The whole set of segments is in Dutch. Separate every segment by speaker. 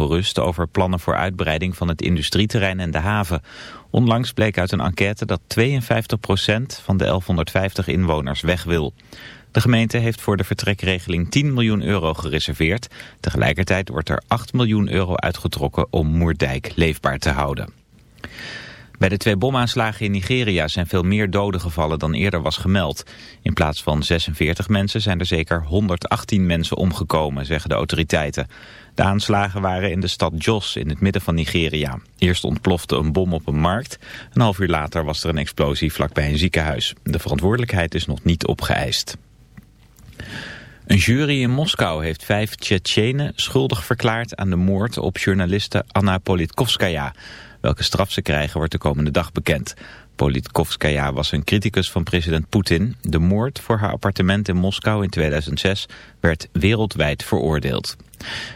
Speaker 1: ongerust over plannen voor uitbreiding van het industrieterrein en de haven. Onlangs bleek uit een enquête dat 52% van de 1150 inwoners weg wil. De gemeente heeft voor de vertrekregeling 10 miljoen euro gereserveerd. Tegelijkertijd wordt er 8 miljoen euro uitgetrokken om Moerdijk leefbaar te houden. Bij de twee bomaanslagen in Nigeria zijn veel meer doden gevallen dan eerder was gemeld. In plaats van 46 mensen zijn er zeker 118 mensen omgekomen, zeggen de autoriteiten. De aanslagen waren in de stad Jos in het midden van Nigeria. Eerst ontplofte een bom op een markt. Een half uur later was er een explosie vlakbij een ziekenhuis. De verantwoordelijkheid is nog niet opgeëist. Een jury in Moskou heeft vijf Tsjetsjenen schuldig verklaard aan de moord op journaliste Anna Politkovskaya. Welke straf ze krijgen wordt de komende dag bekend. Politkovskaya was een criticus van president Poetin. De moord voor haar appartement in Moskou in 2006 werd wereldwijd veroordeeld.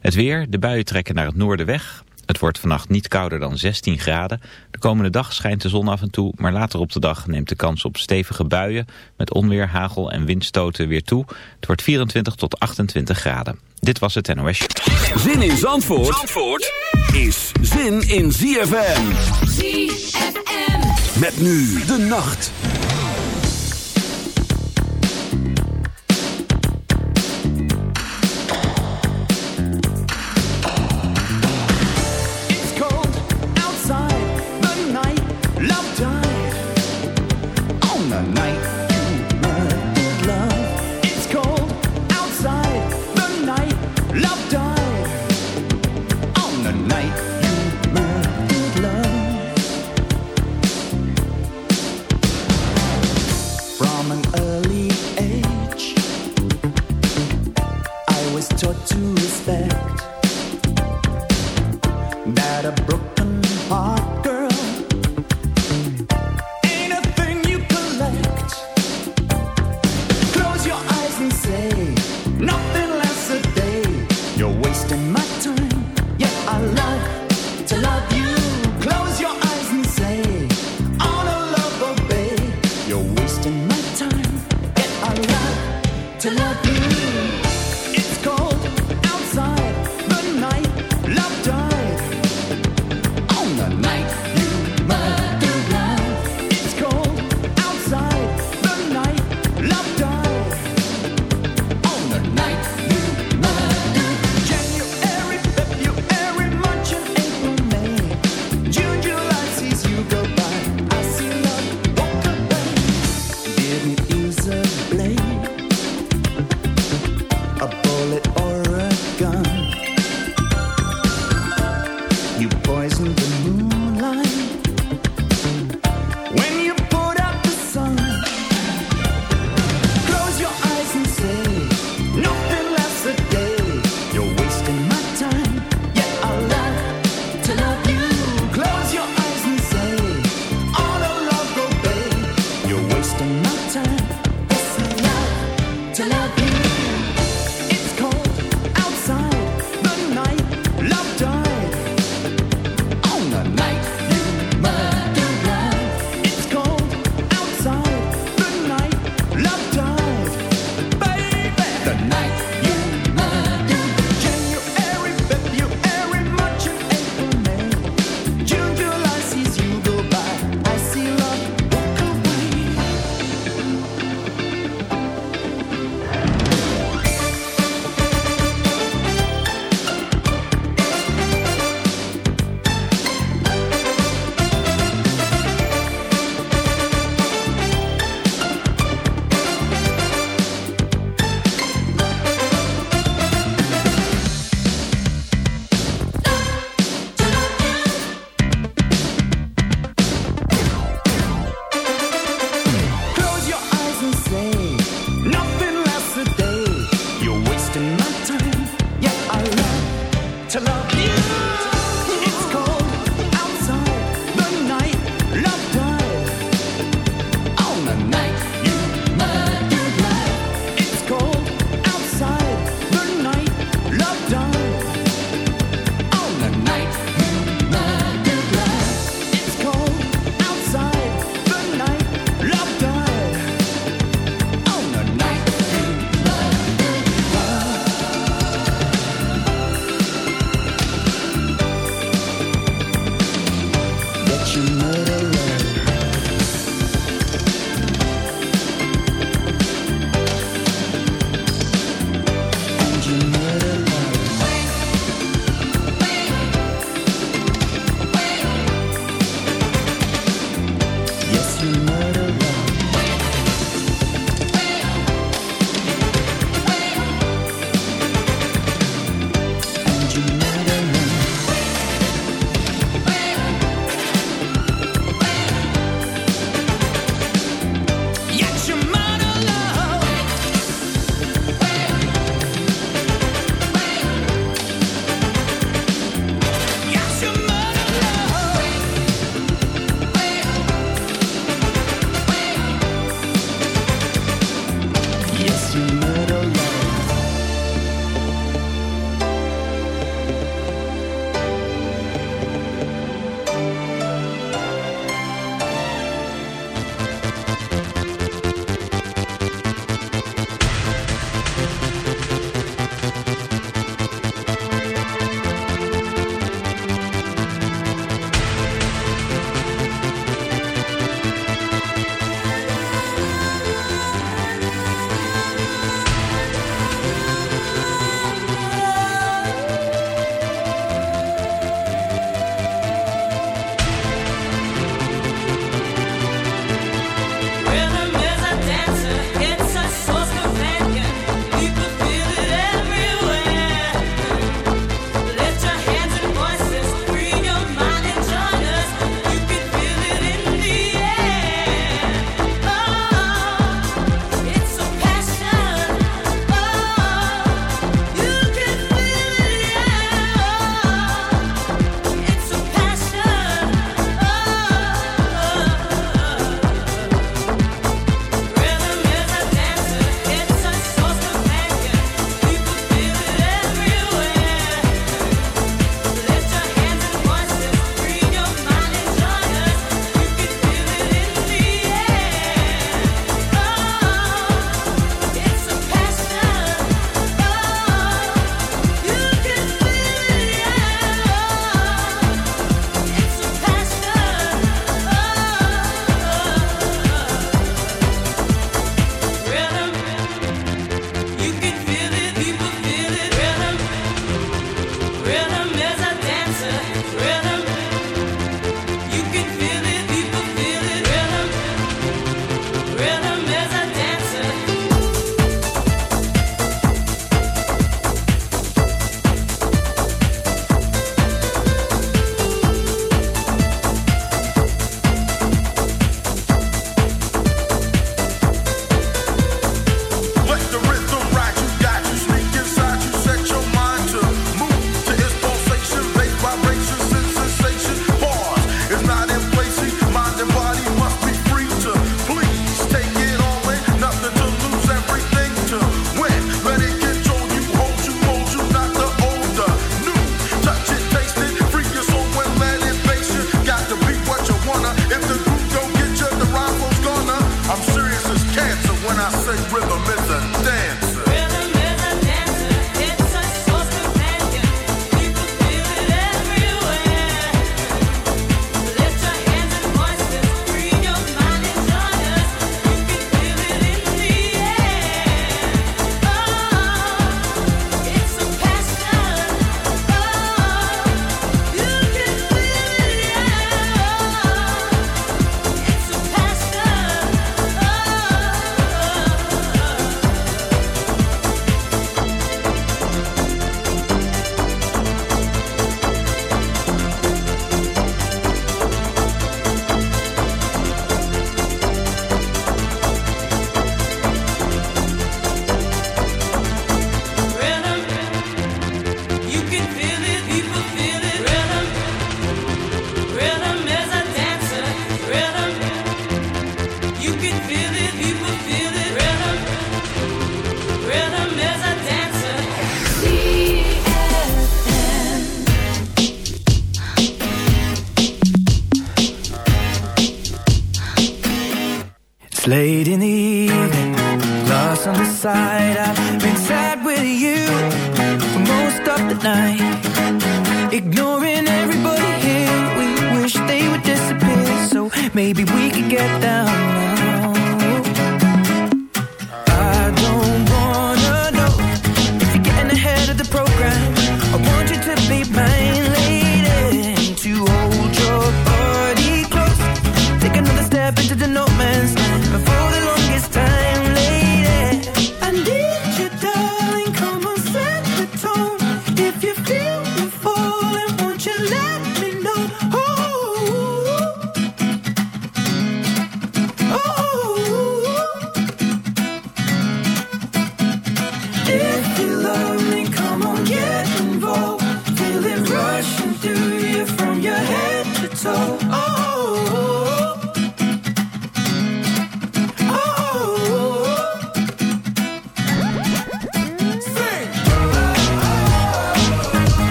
Speaker 1: Het weer, de buien trekken naar het noorden weg. Het wordt vannacht niet kouder dan 16 graden. De komende dag schijnt de zon af en toe, maar later op de dag neemt de kans op stevige buien met onweer, hagel en windstoten weer toe. Het wordt 24 tot 28 graden. Dit was het NOS.
Speaker 2: Zin in Zandvoort, Zandvoort is zin in ZFM.
Speaker 3: ZFM.
Speaker 2: Met nu de nacht.
Speaker 4: From an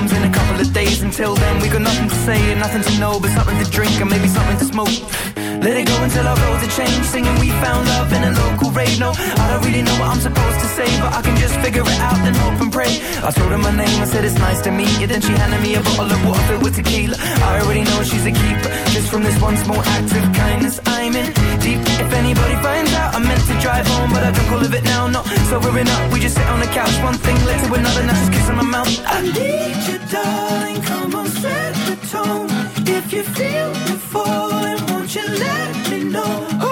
Speaker 3: comes in a couple of days. Until then, we got nothing to say and nothing to know, but something to drink and maybe something to smoke. Let it go until our roads are changed. Singing we found love in a local rave. No, I don't really know what I'm supposed to say, but I can just figure it out and hope and pray. I told her my name, I said it's nice to meet you. Then she handed me a bottle of water filled with tequila. I already know she's a keeper. Just from this one small act of kindness, I'm in deep. If anybody finds out, I'm meant to drive home, but I drunk all of it now. Not sobering up, we just sit on the couch. One thing led to another, now just kissing my mouth. I need you, darling. Come on, set the tone. If you feel me falling, won't you let me know?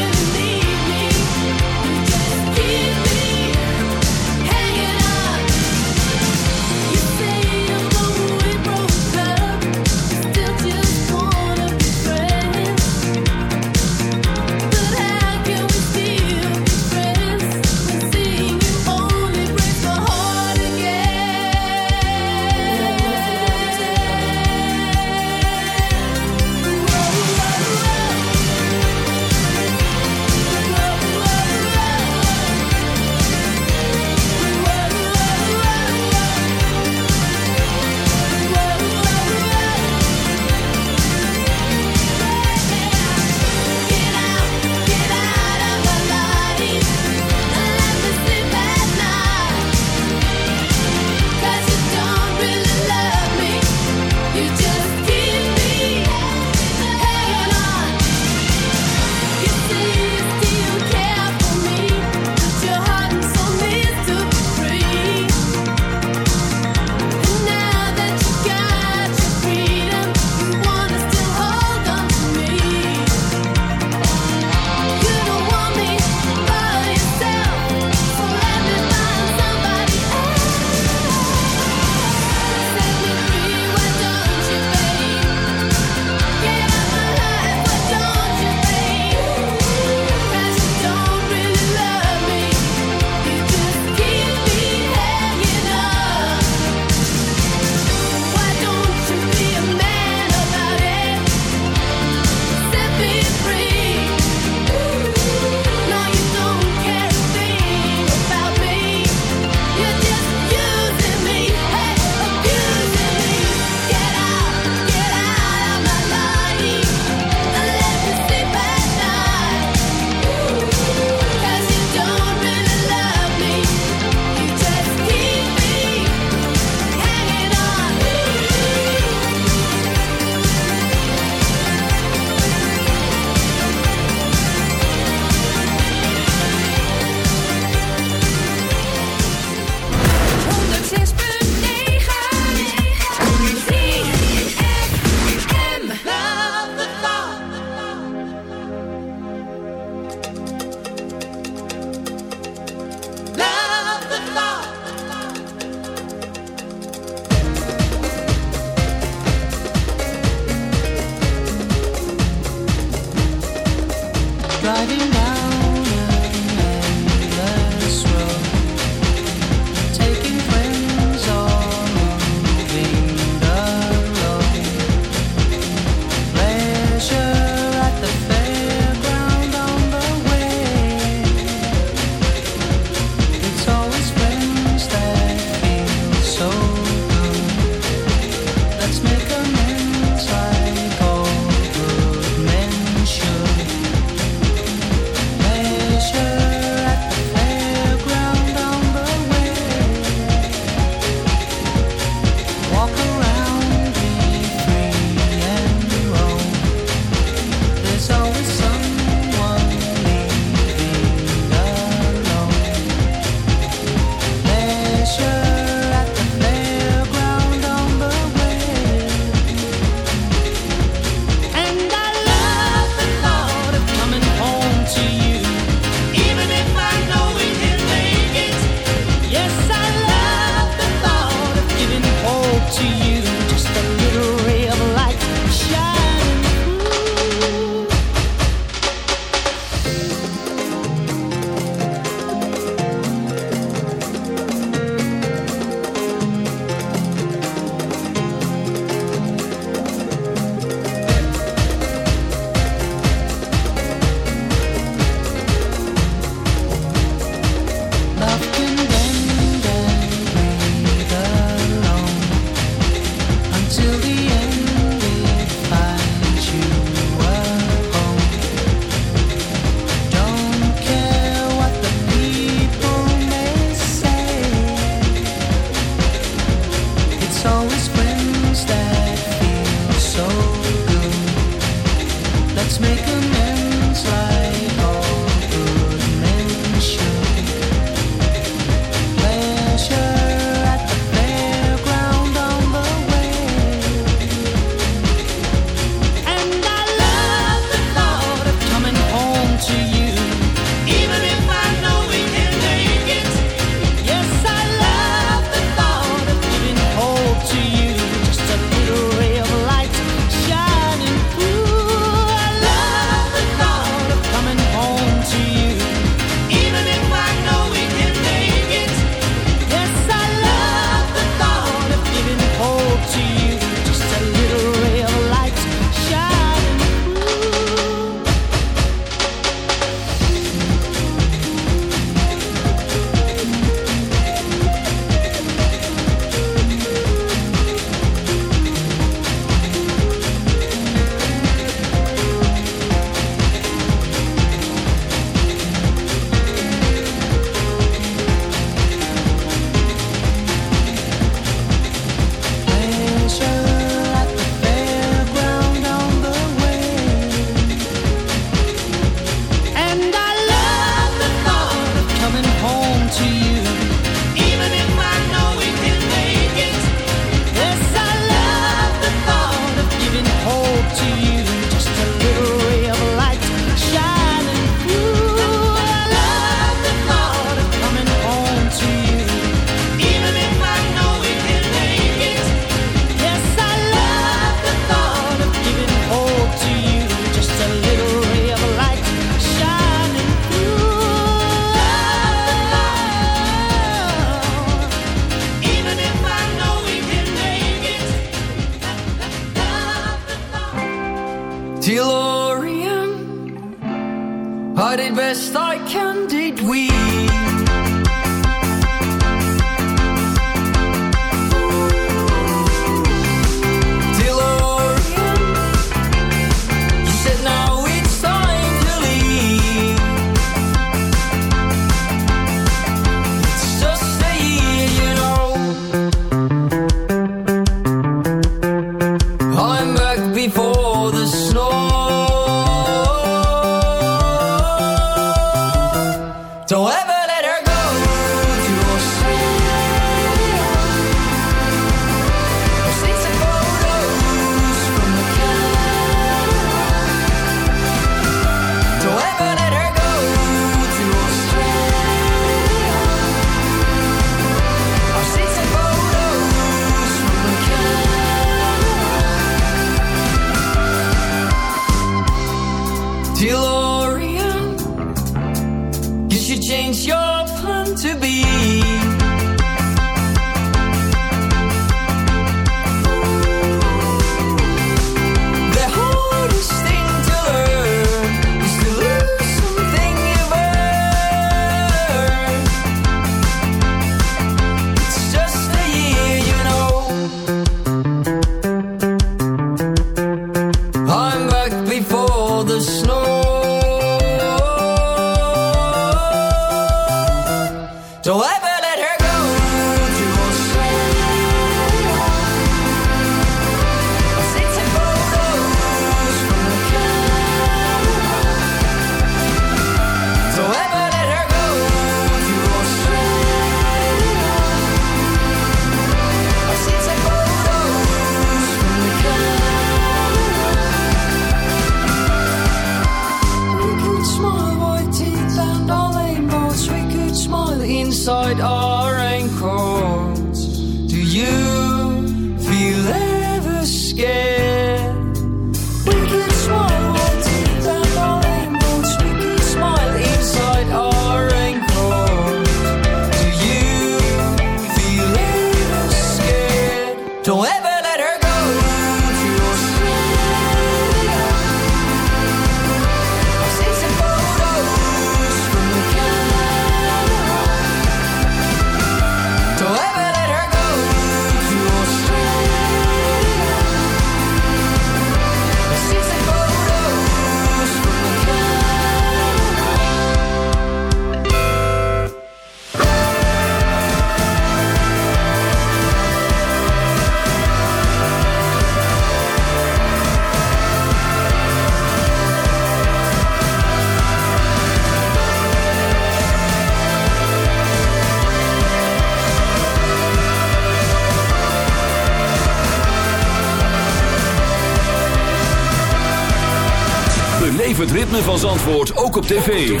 Speaker 2: Als Antwoord ook op tv.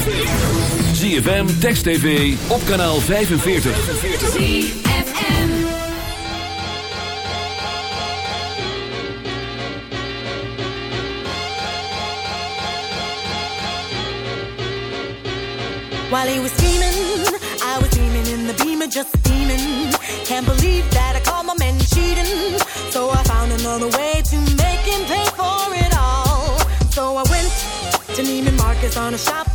Speaker 2: ZFM, Text TV, op kanaal 45. ZFM
Speaker 5: While he was on a shop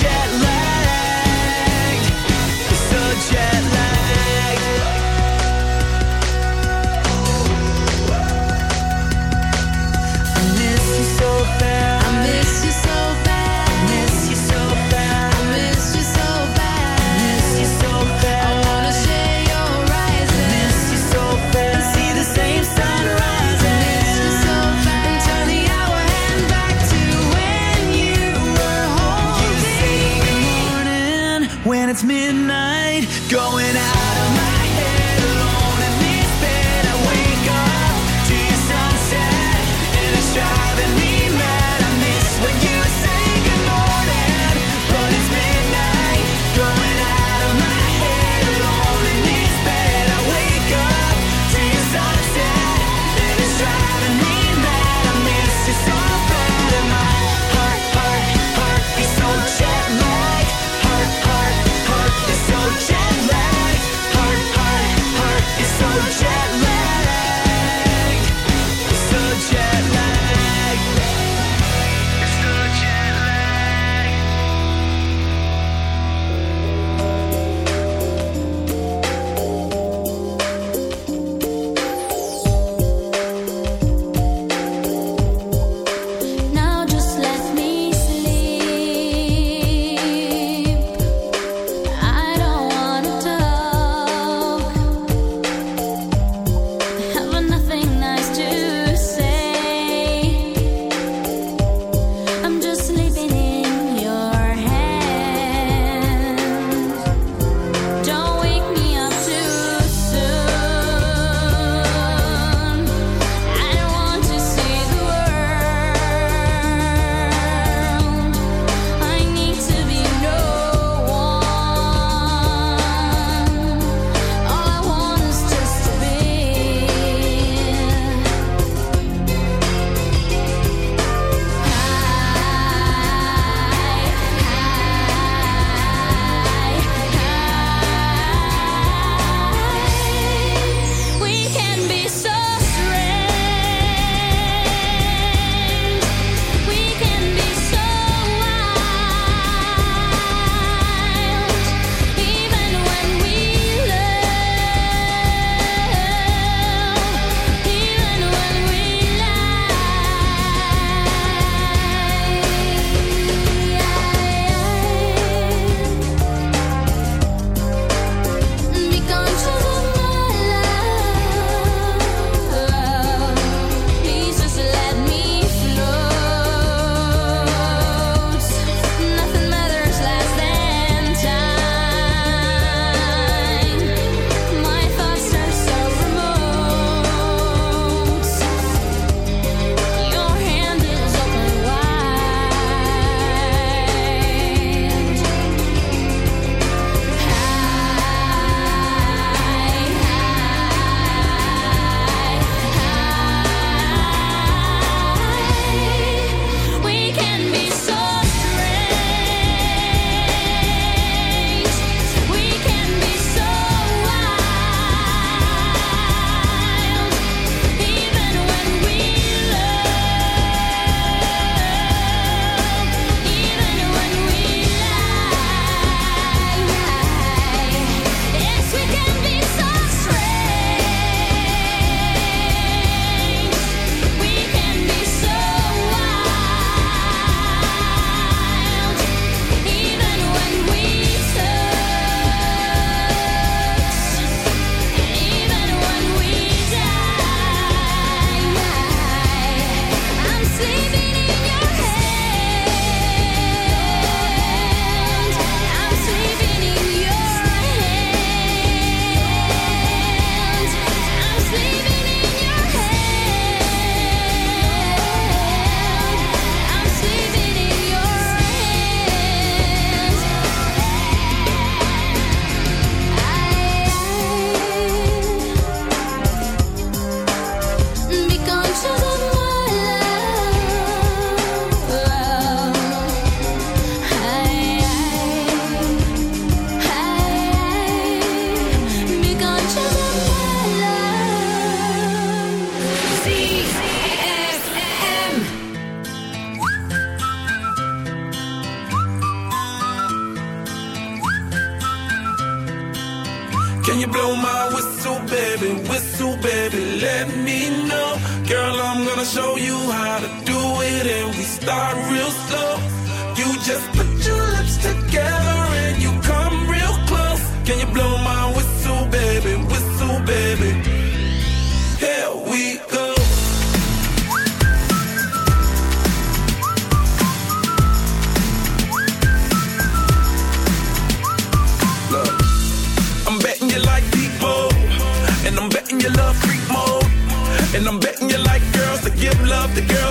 Speaker 5: jet lag.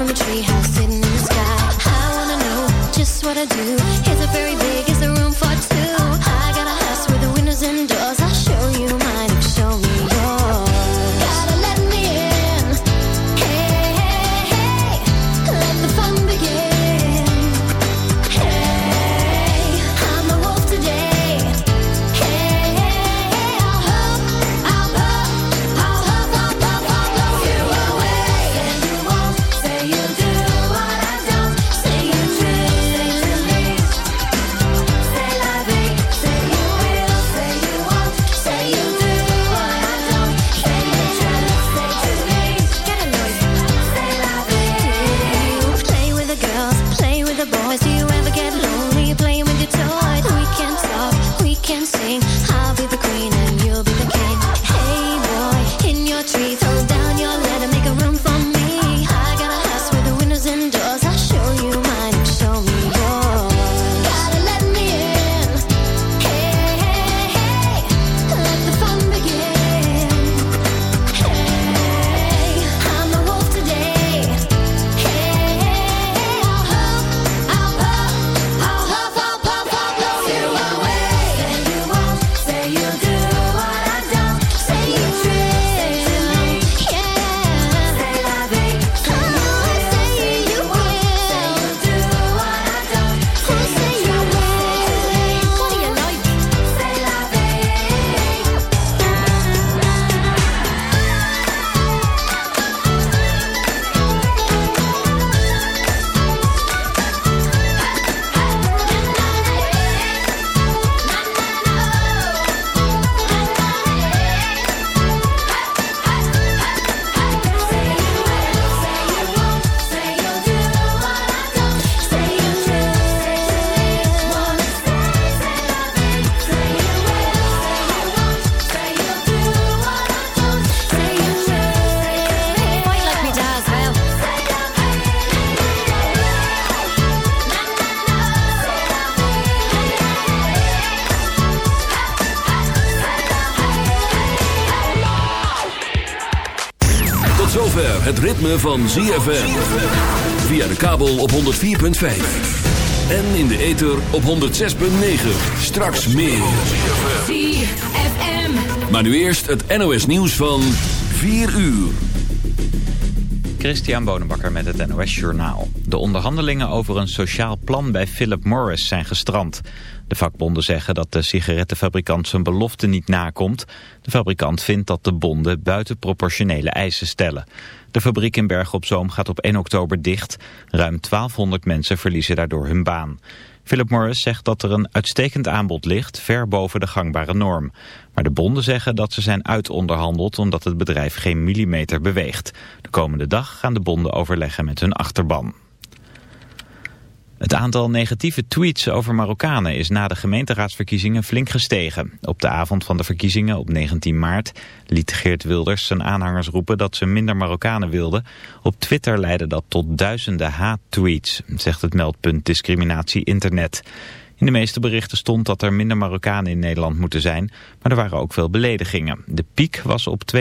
Speaker 6: from a treehouse sitting in the sky. I wanna know just what I do. It's a
Speaker 2: very ritme van ZFM. Via de kabel op 104.5. En in de ether op 106.9. Straks meer.
Speaker 7: ZFM.
Speaker 2: Maar nu eerst het NOS nieuws van 4 uur.
Speaker 1: Christian Bonenbakker met het NOS Journaal. De onderhandelingen over een sociaal plan bij Philip Morris zijn gestrand. De vakbonden zeggen dat de sigarettenfabrikant zijn belofte niet nakomt. De fabrikant vindt dat de bonden buitenproportionele eisen stellen. De fabriek in Bergen op Zoom gaat op 1 oktober dicht. Ruim 1200 mensen verliezen daardoor hun baan. Philip Morris zegt dat er een uitstekend aanbod ligt, ver boven de gangbare norm. Maar de bonden zeggen dat ze zijn uitonderhandeld omdat het bedrijf geen millimeter beweegt. De komende dag gaan de bonden overleggen met hun achterban. Het aantal negatieve tweets over Marokkanen is na de gemeenteraadsverkiezingen flink gestegen. Op de avond van de verkiezingen op 19 maart liet Geert Wilders zijn aanhangers roepen dat ze minder Marokkanen wilden. Op Twitter leidde dat tot duizenden haattweets, zegt het meldpunt Discriminatie Internet. In de meeste berichten stond dat er minder Marokkanen in Nederland moeten zijn, maar er waren ook veel beledigingen. De piek was op twee